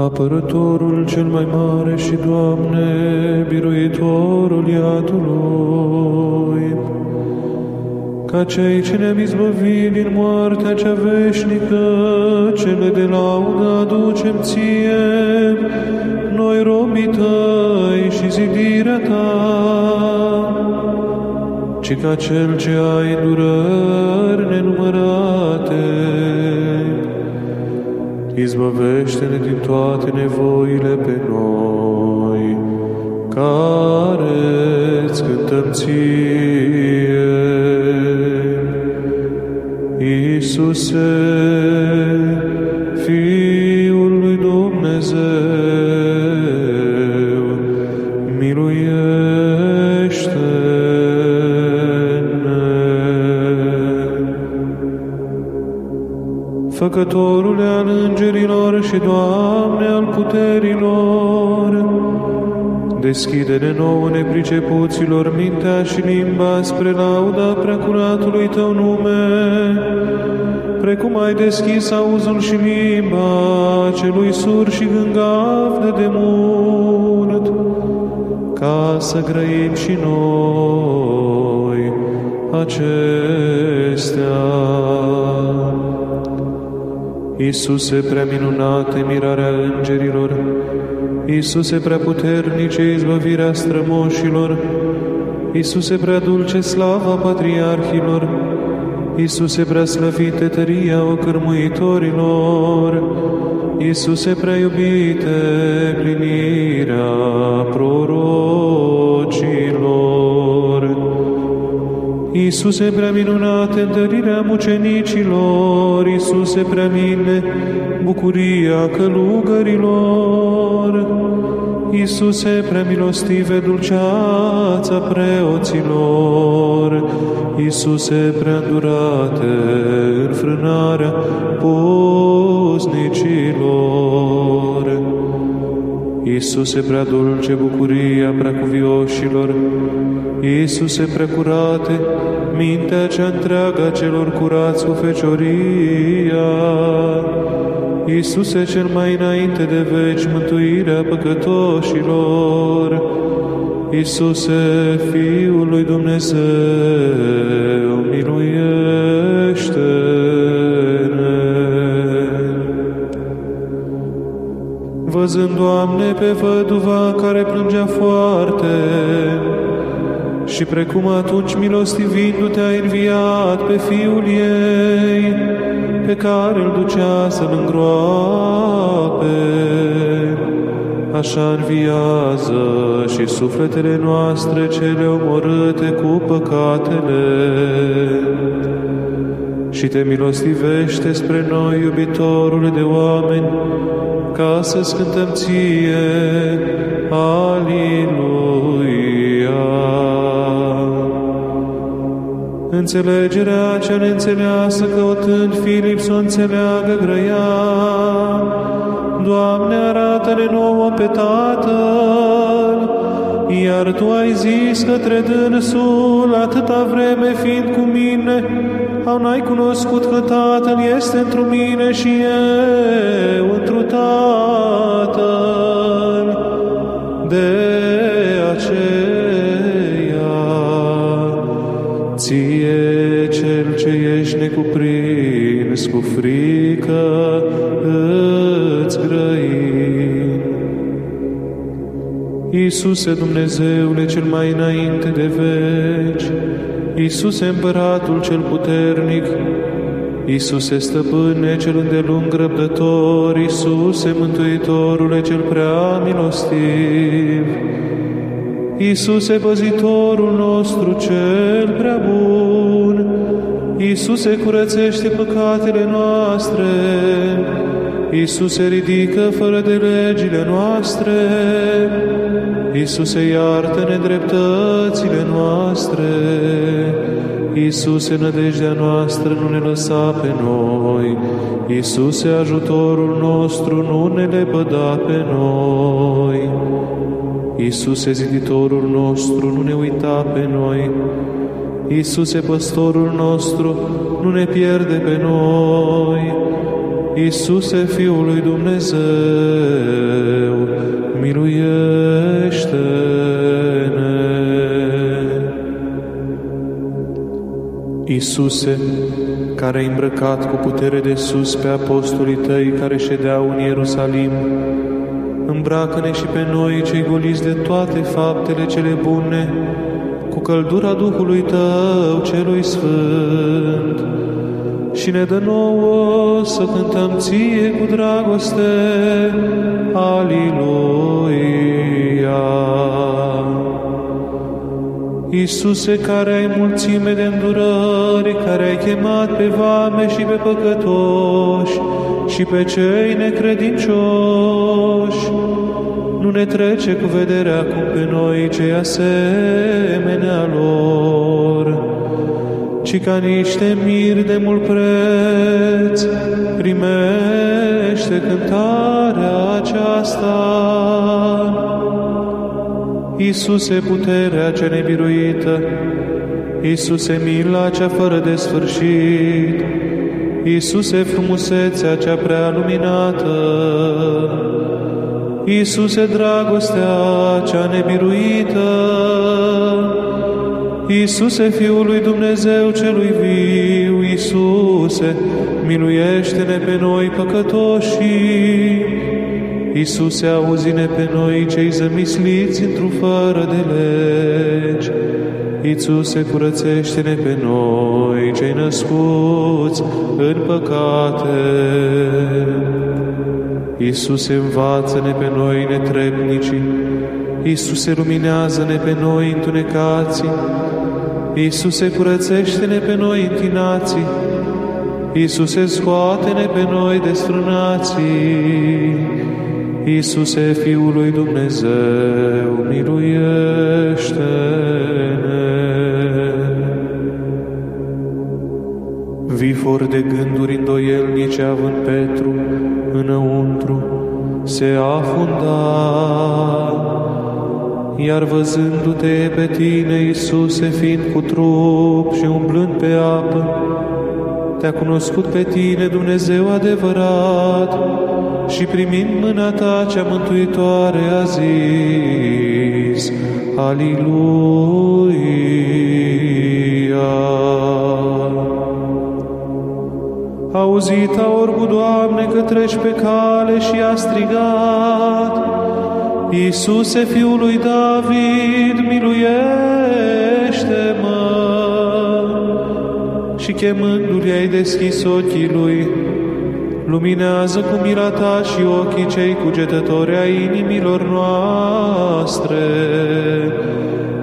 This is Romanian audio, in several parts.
apărătorul cel mai mare și, Doamne, biruitorul iadului, ca cei ce ne-am izbăvit din moartea cea veșnică, cele de laudă aducem ție, noi robii tăi și zidirea ta, ci ca cel ce ai durări nenumărate, izbăvește-ne din toate nevoile pe noi, care îți cântăm ție. Iisuse, Făcătorule al îngerilor și Doamne al puterilor, deschide-ne nouă nepricepuților mintea și limba spre lauda preacuratului Tău nume, precum ai deschis auzul și limba celui sur și gângav de demult, ca să grăim și noi acestea. Iisuse prea minunate, mirarea îngerilor, Iisuse prea puternice, izbăvirea strămoșilor, Iisuse prea dulce, slava patriarhilor, Iisuse prea slăvite, tăria ocărmuitorilor, Iisuse prea iubite, plinirea prorocilor, Iisuse prea minunate, întărirea mucenicilor, Iisuse prea mine, bucuria călugărilor, Iisuse prea milostive, dulceața preoților, Iisuse prea durate, înfrânarea poznicilor, Iisuse prea dulce, bucuria prea cuvioșilor, Iisuse prea curate, mintea cea întreagă a celor curați cu fecioria, Iisuse cel mai înainte de veci, mântuirea păcătoșilor, Iisuse, Fiul lui Dumnezeu, miluiește-ne! Văzând, Doamne, pe văduva care plângea foarte, și precum atunci milostivindu-te a înviat pe fiul ei, pe care îl ducea să-l îngroape, așa înviază și sufletele noastre cele omorâte cu păcatele și te milostivește spre noi, iubitorul de oameni, ca să scântăm ție, Aliluia. Înțelegerea cea neînțeleasă căutând Filip să o înțeleagă grăia, Doamne, arată-ne nouă pe Tatăl, iar Tu ai zis către dânsul, atâta vreme fiind cu mine, au n-ai cunoscut că Tatăl este întru mine și eu întru Tatăl. De aceea, ție cel ce ești necuprins cu frică, îți grăim. Iisuse Dumnezeule cel mai înainte de veci, Iisuse Împăratul cel puternic, Iisuse Stăpâne cel îndelung răbdător, Iisuse Mântuitorule cel prea milostiv, Iisuse păzitorul nostru cel prea bun, Iisuse curățește păcatele noastre, Iisuse ridică fără de legile noastre, Iisuse iartă nedreptățile noastre, Iisuse nădejdea noastră nu ne lăsa pe noi, Iisuse ajutorul nostru nu ne lepăda pe noi. Iisuse ziditorul nostru nu ne uita pe noi, Iisuse păstorul nostru nu ne pierde pe noi, Iisuse, Fiul lui Dumnezeu, miluiește-ne! Iisuse, care ai îmbrăcat cu putere de sus pe apostolii tăi care ședeau în Ierusalim, îmbracă-ne și pe noi, cei goliți de toate faptele cele bune, cu căldura Duhului Tău celui Sfânt, și ne dă nouă să cântăm ție cu dragoste. Aliluia! Iisuse, care ai mulțime de îndurări, care ai chemat pe vame și pe păcătoși și pe cei necredincioși, nu ne trece cu vederea acum pe noi cei asemenea lor, ci ca niște miri de mult preț, primește cântarea aceasta. Iisuse, puterea cea nebiruită, Iisuse, mila cea fără de sfârșit, Iisuse, frumusețea cea prea luminată, Iisuse, dragostea cea nebiruită, Iisuse, Fiul lui Dumnezeu celui viu, Iisuse, miluiește-ne pe noi păcătoșii, Iisuse, auzi-ne pe noi cei zămisliți într-un fără de legi. Iisuse, curățește-ne pe noi cei născuți în păcate. Iisuse, învață-ne pe noi netrebnicii. Iisuse, luminează-ne pe noi întunecații. Iisuse, curățește-ne pe noi întinații. Iisuse, scoate-ne pe noi desfrânații. Iisuse, Fiul lui Dumnezeu, miluiește-ne! Vifor de gânduri îndoielnice având Petru înăuntru, se afunda, iar văzându-te pe tine, Iisuse, fiind cu trup și umblând pe apă, te-a cunoscut pe tine Dumnezeu adevărat și primind mâna ta cea mântuitoare a zis, Aliluia! Auzit a orbu, Doamne, că treci pe cale și a strigat, Iisuse, Fiul lui David, miluiește-mă! Și chemându-l ai deschis ochii lui, luminează cu mila ta și ochii cei cugetători ai inimilor noastre,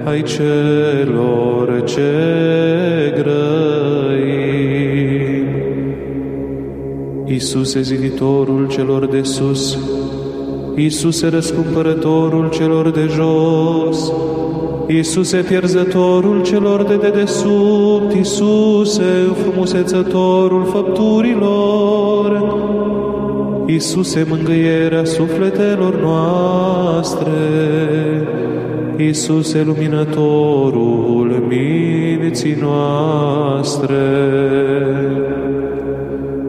ai celor ce grăi. Iisuse, ziditorul celor de sus, Iisuse, răscumpărătorul celor de jos, Iisuse, pierzătorul celor de dedesubt, Iisuse, frumusețătorul făpturilor, Iisuse, mângâierea sufletelor noastre, Iisuse, luminătorul minții noastre,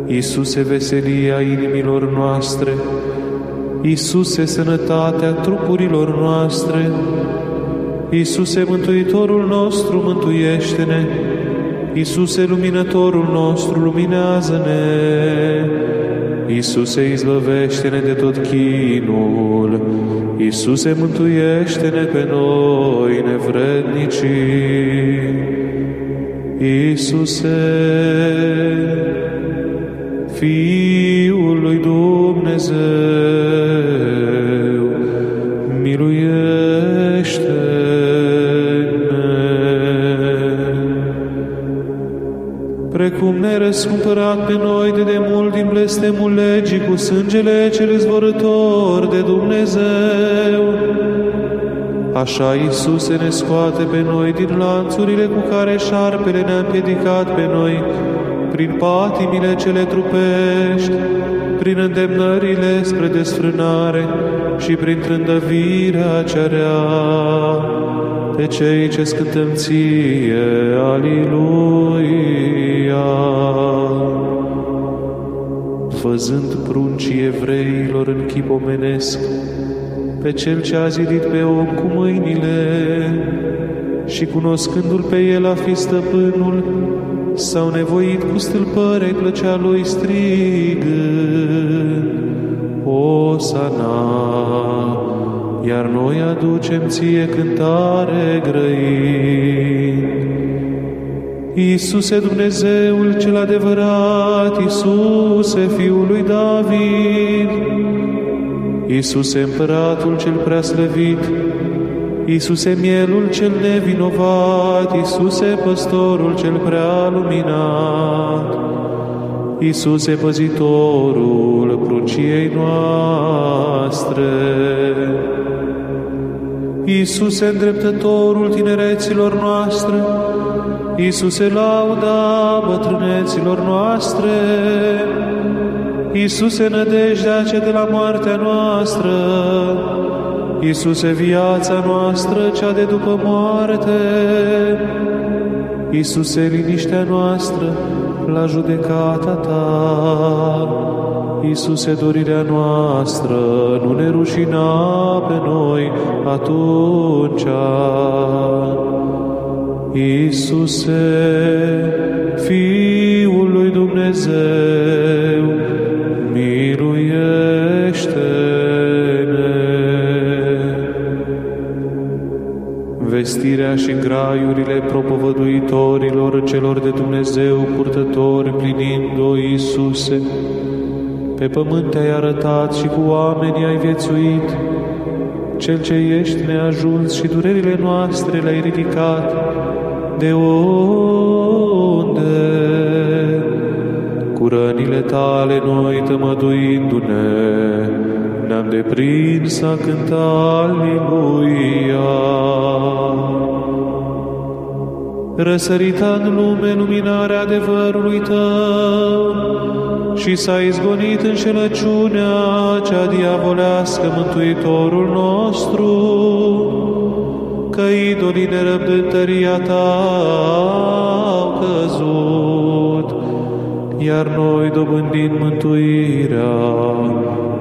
Iisuse, veselia inimilor noastre, Iisuse, sănătatea trupurilor noastre, Iisuse, Mântuitorul nostru, mântuiește-ne! Iisuse, Luminătorul nostru, luminează-ne! Iisuse, izbăvește-ne de tot chinul! Iisuse, mântuiește-ne pe noi, nevrednicii! Iisuse, Fiul lui Dumnezeu, precum ne răscumpărat pe noi de demult din blestemul legii cu sângele cel zvorător de Dumnezeu. Așa Iisuse ne scoate pe noi din lanțurile cu care șarpele ne-a împiedicat pe noi, prin patimile cele trupești, prin îndemnările spre desfrânare și prin trândăvirea cea rea, pe cei ce scântăm ție, Aliluia. văzând pruncii evreilor în chip omenesc, pe cel ce a zidit pe om cu mâinile și cunoscându-l pe el a fi stăpânul, s-au nevoit cu stâlpăre plăcea lui strigând, O sana, iar noi aducem ție cântare grăind. Iisuse Dumnezeul cel adevărat, Iisuse Fiul lui David, Iisuse Împăratul cel preaslăvit, Iisuse mielul cel nevinovat, Iisuse păstorul cel prea luminat, Iisuse păzitorul prunciei noastre, Iisuse îndreptătorul tinereților noastre, Iisuse lauda bătrâneților noastre, Iisuse nădejdea ce de la moartea noastră, Iisuse viața noastră cea de după moarte, Iisuse liniștea noastră la judecata Ta, Iisuse dorirea noastră, nu ne rușina pe noi atunci. Iisuse, Fiul lui Dumnezeu, vestirea și graiurile propovăduitorilor celor de Dumnezeu purtători plinind, o Iisuse, pe pământ te-ai arătat și cu oamenii ai viețuit, Cel ce ești neajuns și durerile noastre le-ai ridicat, de unde? Cu rănile tale noi tămăduindu-ne, ne-am deprins a cânta Aleluia. Răsărita în lume luminarea adevărului Tău și s-a izgonit înșelăciunea cea diavolească Mântuitorul nostru, că idolii nerăbdând tăria Ta au căzut, iar noi dobândind mântuirea,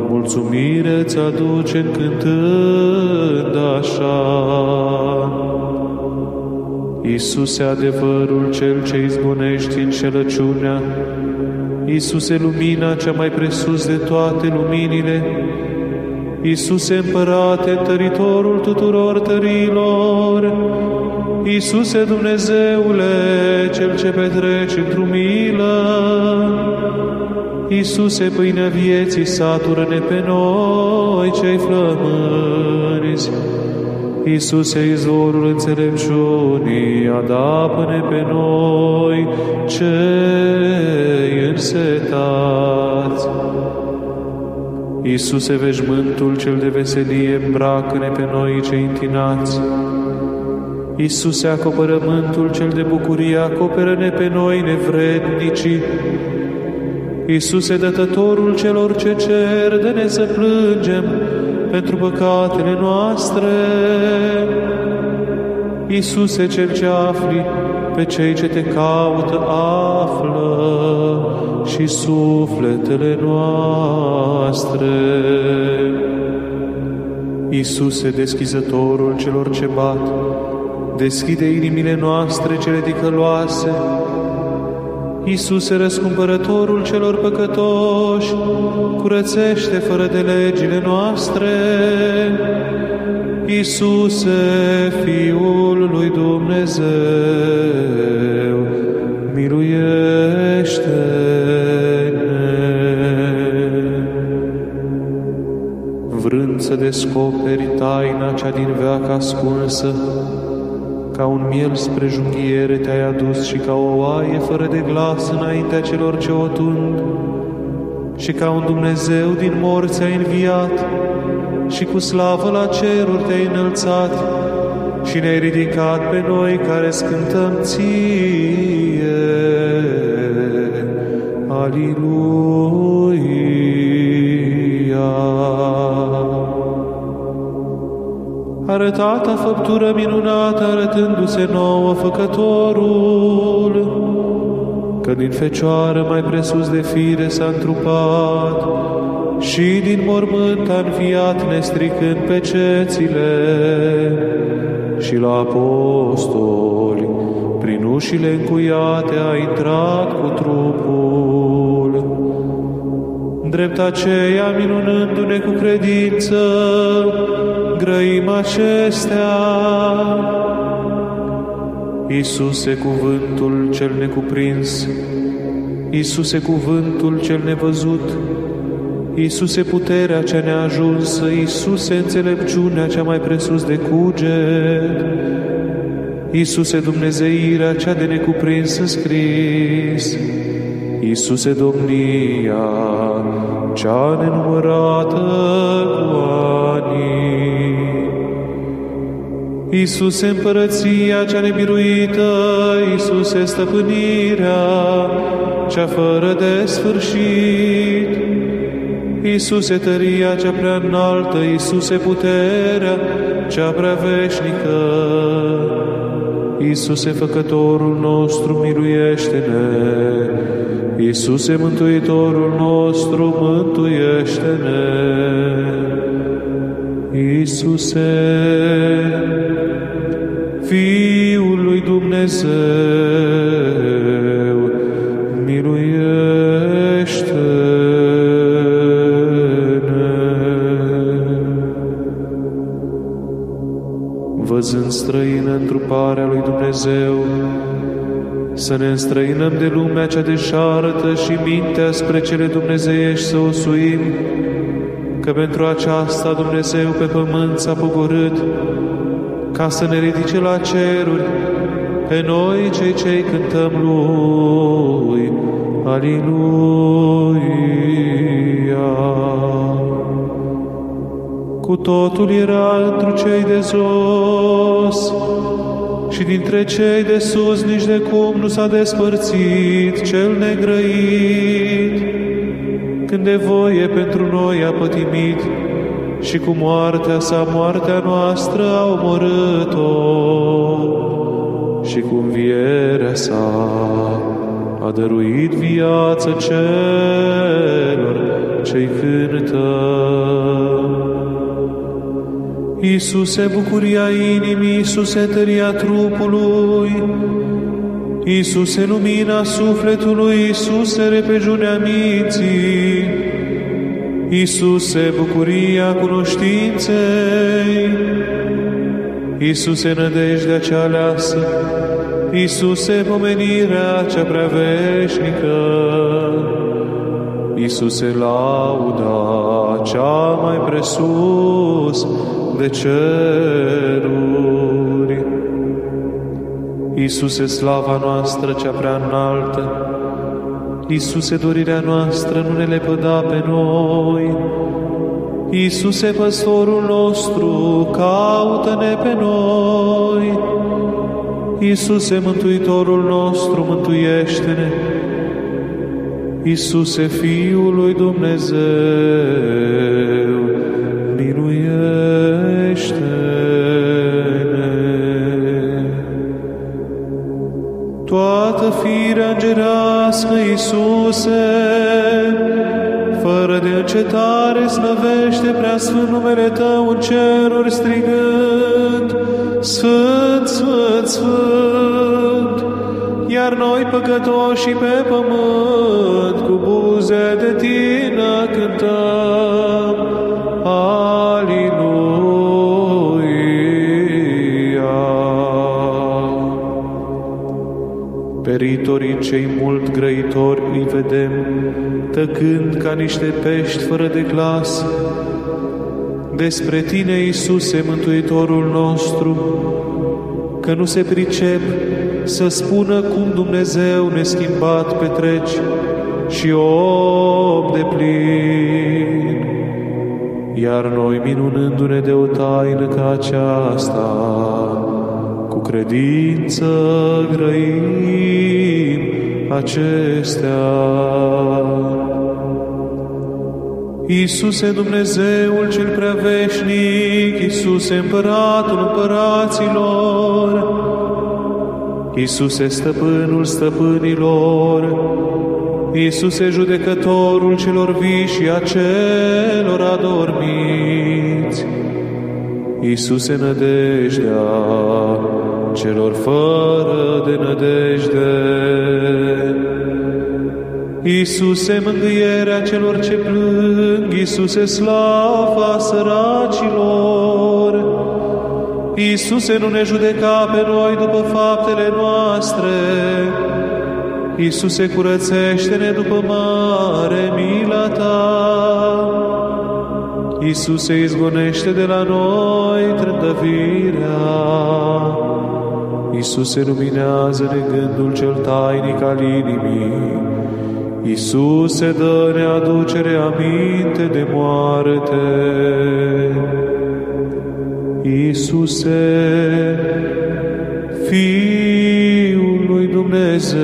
mulțumire ți aducem cântând așa. Iisuse adevărul cel ce izbunești înșelăciunea, Iisuse lumina cea mai presus de toate luminile, Iisuse împărate, întăritorul tuturor tărilor, Iisuse Dumnezeule, Cel ce petreci într-o milă, Iisuse, pâinea vieții, satură-ne pe noi cei flămânzi. Iisuse, izvorul înțelepciunii, adapă-ne pe noi cei însetați. Iisuse, veșmântul cel de veselie, îmbracă-ne pe noi cei întinați. Iisuse, acoperământul cel de bucurie, acoperă-ne pe noi nevrednicii. Iisuse, dătătorul celor ce cer, de ne să plângem pentru păcatele noastre. Iisuse, cel ce afli pe cei ce te caută, află și sufletele noastre. Iisuse, deschizătorul celor ce bat, deschide inimile noastre cele ticăloase, Iisuse, răscumpărătorul celor păcătoși, curățește fără de legile noastre. Iisuse, Fiul lui Dumnezeu, miluiește Vrând să descoperi taina cea din veac ascunsă, ca un miel spre junghiere te-ai adus și ca o oaie fără de glas înaintea celor ce o tund, și ca un Dumnezeu din morți ai înviat, și cu slavă la ceruri te-ai înălțat, și ne-ai ridicat pe noi care scântăm ție. Arătata făptură minunată arătându-se nouă Făcătorul, că din fecioară mai presus de fire s-a întrupat și din mormânt a înviat nestricând pe cețile și la apostoli, prin ușile încuiate a intrat cu trupul. Drept aceea, minunându-ne cu credință, grăim acestea. Iisuse, cuvântul cel necuprins, Iisuse, cuvântul cel nevăzut, Iisuse, puterea cea neajunsă, Iisuse, înțelepciunea cea mai presus de cuget, Iisuse, Dumnezeirea cea de necuprins în scris, Iisuse, domnia cea nenumărată cu Iisuse, împărăția cea nebiruită, Iisuse, stăpânirea cea fără de sfârșit, Iisuse, tăria cea prea înaltă, Iisuse, puterea cea prea veșnică, Iisuse, Făcătorul nostru, miluiește-ne! Iisuse, Mântuitorul nostru, mântuiește-ne! Iisuse, Fiul lui Dumnezeu, văzând străină întruparea lui Dumnezeu, să ne înstrăinăm de lumea cea deșartă și mintea spre cele dumnezeiești să o suim, că pentru aceasta Dumnezeu pe pământ s-a pogorât, ca să ne ridice la ceruri, pe noi cei ce cântăm Lui. Aliluia! Cu totul era întru cei de jos și dintre cei de sus nici de cum nu s-a despărțit cel negrăit, când de voie pentru noi a pătimit și cu moartea sa, moartea noastră a omorât-o. Și cu învierea sa a dăruit viață celor ce-i cântă. Iisuse, bucuria inimii, Iisuse, tăria trupului, Iisuse, lumina sufletului, Iisuse, repejunea minții, Iisuse, bucuria cunoștinței, Iisuse, nădejdea cea aleasă, Iisuse, pomenirea cea prea veșnică, Iisuse, lauda cea mai presus, de ceruri. Iisuse, slava noastră cea prea înaltă, Iisuse, dorirea noastră nu ne lepăda pe noi. Iisuse, păstorul nostru, caută-ne pe noi. Iisuse, Mântuitorul nostru, mântuiește-ne. Iisuse, Fiul lui Dumnezeu, toată firea îngerească, Iisuse, fără de încetare slăvește prea sfânt numele Tău în ceruri strigând, Sfânt, Sfânt, Sfânt, iar noi păcătoși pe pământ cu buze de Tine cântăm, peritorii cei mult grăitori îi vedem, tăcând ca niște pești fără de glas. Despre Tine, Iisuse, Mântuitorul nostru, că nu se pricep să spună cum Dumnezeu neschimbat petreci și om de plin. Iar noi, minunându-ne de o taină ca aceasta, cu credință grăim acestea. Iisuse Dumnezeul cel prea veșnic, Iisuse Împăratul Împăraților, Iisuse, stăpânul stăpânilor, Iisuse, judecătorul celor vii și a celor adormiți, Iisuse, nădejdea celor fără de nădejde, Iisuse, mângâierea celor ce plâng, Iisuse, slava săracilor, Iisuse, nu ne judeca pe noi după faptele noastre, Iisuse, curățește-ne după mare mila Ta. Iisuse, izgonește de la noi trândăvirea. Iisuse, luminează-ne gândul cel tainic al inimii. Iisuse, dă-ne aducere aminte de moarte. Iisuse, Fiul lui Dumnezeu,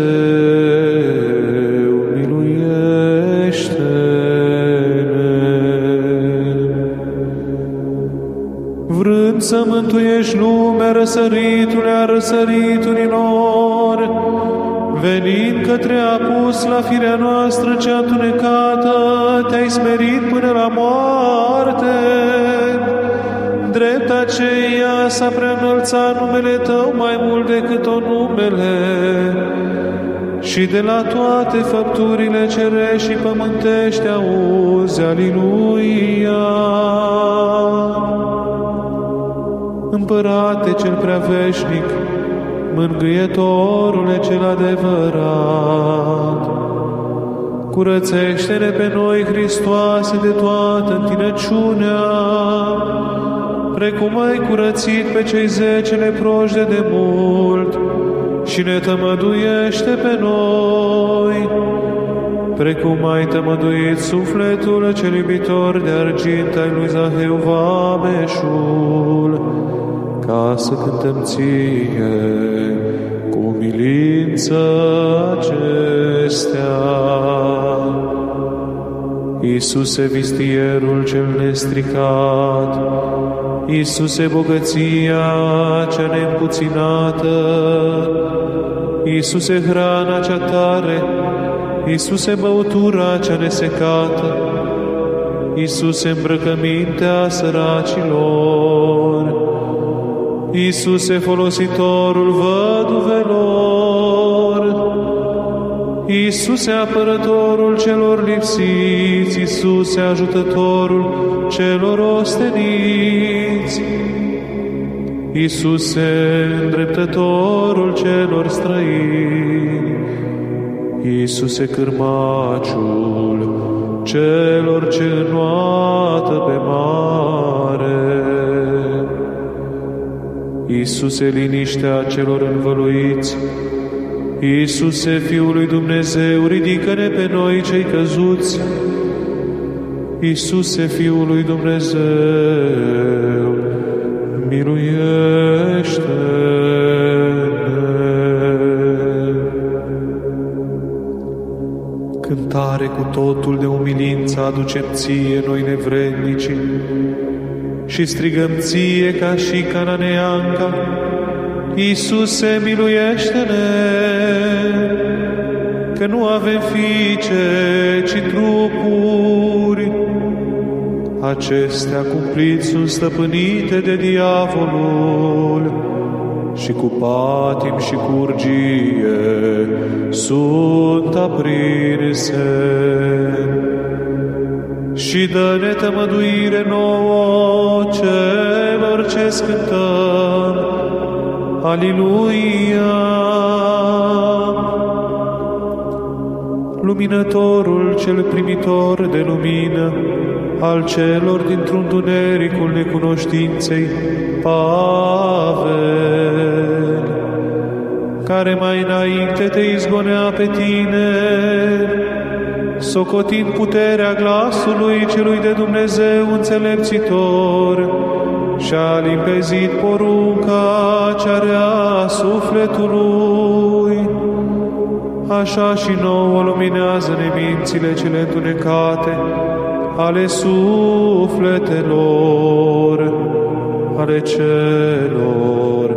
Vrând să mântuiești lumea răsăritului a răsăriturilor, venind către apus la firea noastră cea tunecată, te-ai smerit până la moarte. Drept aceea s-a preînălțat numele Tău mai mult decât o numele, și de la toate făpturile cerești și pământești auzi, Aliluia. Împărate cel prea veșnic, mângâietorule cel adevărat, curățește-ne pe noi, Hristoase, de toată întinăciunea, precum ai curățit pe cei zece leproși de demult și ne tămăduiește pe noi, precum ai tămăduit sufletul cel iubitor de argint al lui Zaheu Vameșul, ca să cântăm ție cu umilință acestea. Iisuse, vistierul cel nestricat, Iisuse, bogăția cea neîmpuținată, Iisuse, hrana cea tare, Iisuse, băutura cea nesecată, Iisuse, îmbrăcămintea săracilor, Iisuse, folositorul văduvelor, Iisuse, apărătorul celor lipsiți, Iisuse, ajutătorul celor osteniți, Iisuse, îndreptătorul celor străini, Iisuse, cârmaciul celor ce înoată pe mare, Iisuse, liniștea celor învăluiți, Iisuse, Fiul lui Dumnezeu, ridică-ne pe noi cei căzuți. Iisuse, Fiul lui Dumnezeu, miluiește Cântare cu totul de umilință aducem ție noi nevrednici și strigăm ție ca și cananeanca, Iisuse, miluiește-ne, că nu avem fiice, ci trupuri. Acestea cumpliți sunt stăpânite de diavolul și cu patim și curgie sunt aprinse. Și dă-ne tămăduire nouă celor ce scântăm, Aliluia! Luminătorul cel primitor de lumină, al celor dintr-un tunericul necunoștinței, Pavel, care mai înainte te izgonea pe tine, socotind puterea glasului celui de Dumnezeu înțelepțitor, și-a limpezit porunca cea rea sufletului, așa și nouă luminează-ne mințile cele întunecate ale sufletelor, ale celor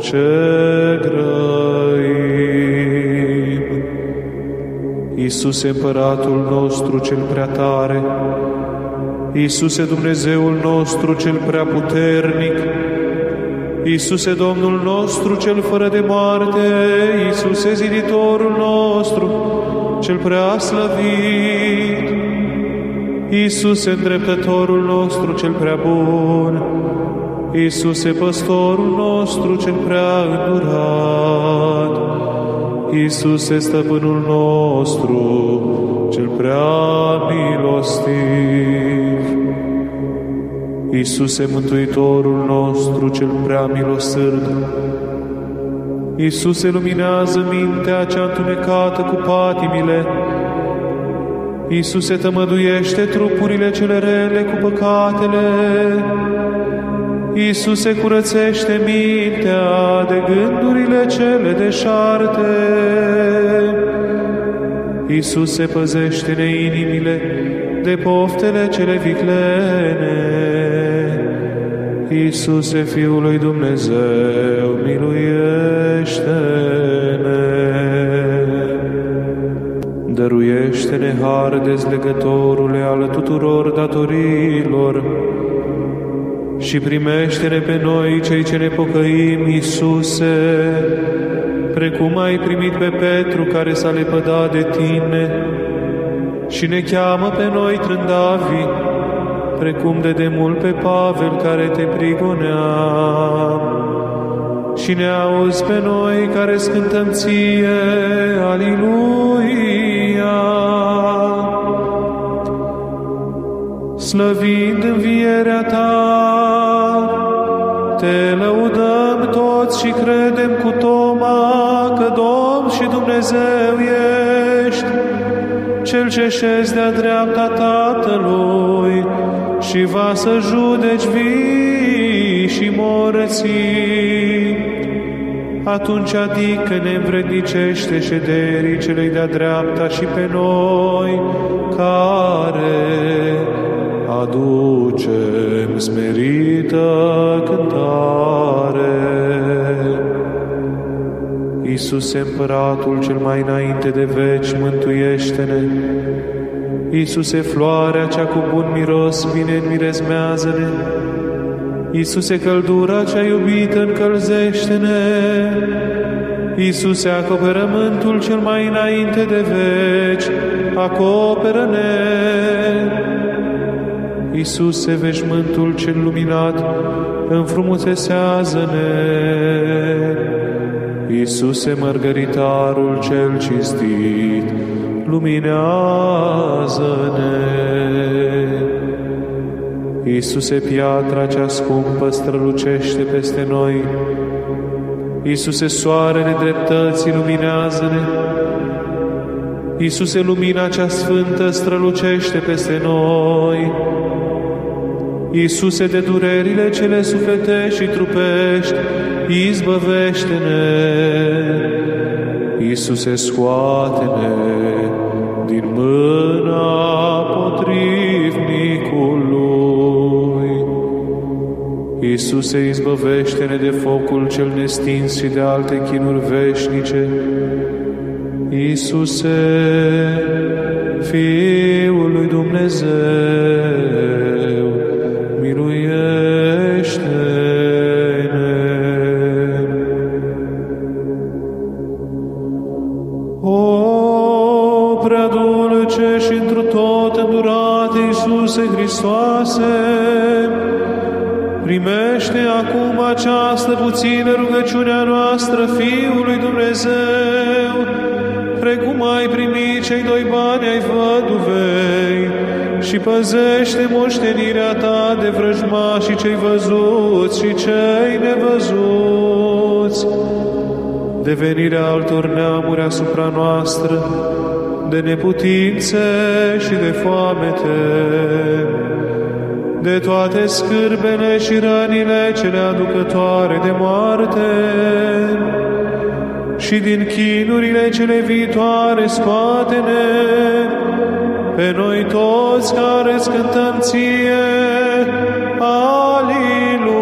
ce grăim. Iisuse, Împăratul nostru cel prea tare, Iisuse, Dumnezeul nostru cel prea puternic, Iisuse, Domnul nostru cel fără de moarte, Iisuse, Ziditorul nostru, cel prea slăvit, Iisuse, îndreptătorul nostru cel prea bun, Iisuse, păstorul nostru cel prea îndurat, Iisuse, stăpânul nostru cel prea milostiv, Iisuse, Mântuitorul nostru cel prea milosârd, Iisuse, luminează mintea cea întunecată cu patimile, Iisuse, tămăduiește trupurile cele rele cu păcatele, Iisuse, curățește mintea de gândurile cele deșarte. Iisuse, păzește-ne inimile de poftele cele viclene. Iisuse, Fiul lui Dumnezeu, miluiește-ne. Dăruiește-ne har dezlegătorule al tuturor datoriilor, și primește-ne pe noi, cei ce ne pocăim, Iisuse, precum ai primit pe Petru care s-a lepădat de Tine și ne cheamă pe noi trândavi, precum de demult pe Pavel care te prigonea. Și ne auzi pe noi care scântăm ție, Aliluia! Slăvind învierea ta, te lăudăm toți și credem cu Toma că Domn și Dumnezeu ești, Cel ce șezi de-a dreapta Tatălui și va să judeci vii și morții. Atunci adică ne învrednicește șederii celei de-a dreapta și pe noi, care aducem smerită cântare. Iisuse, Împăratul cel mai înainte de veci, mântuiește-ne. Iisuse, floarea cea cu bun miros, bine mirezmează-ne. Iisuse, căldura cea iubită, încălzește-ne. Iisuse, acoperământul cel mai înainte de veci, acoperă-ne. Iisuse, veșmântul cel luminat, înfrumusețează-ne. Iisuse, mărgăritarul cel cinstit, luminează-ne. Iisuse, piatra cea scumpă, strălucește peste noi. Iisuse, soarele dreptății, luminează-ne. Iisuse, lumina cea sfântă strălucește peste noi. Iisuse, de durerile cele sufletești și trupești, izbăvește-ne. Iisuse, scoate-ne din mâna potrivnicului. Iisuse, izbăvește-ne de focul cel nestins și de alte chinuri veșnice. Iisuse, Fiul lui Dumnezeu, această puțină rugăciunea noastră Fiului Dumnezeu, precum ai primit cei doi bani ai văduvei, și păzește moștenirea ta de vrăjmașii cei văzuți și cei nevăzuți, devenirea altor neamuri asupra noastră, de neputințe și de foamete, de toate scârbele și rănile cele aducătoare de moarte, și din chinurile cele viitoare scoate-ne, pe noi toți care cântăm ție, Aliluia!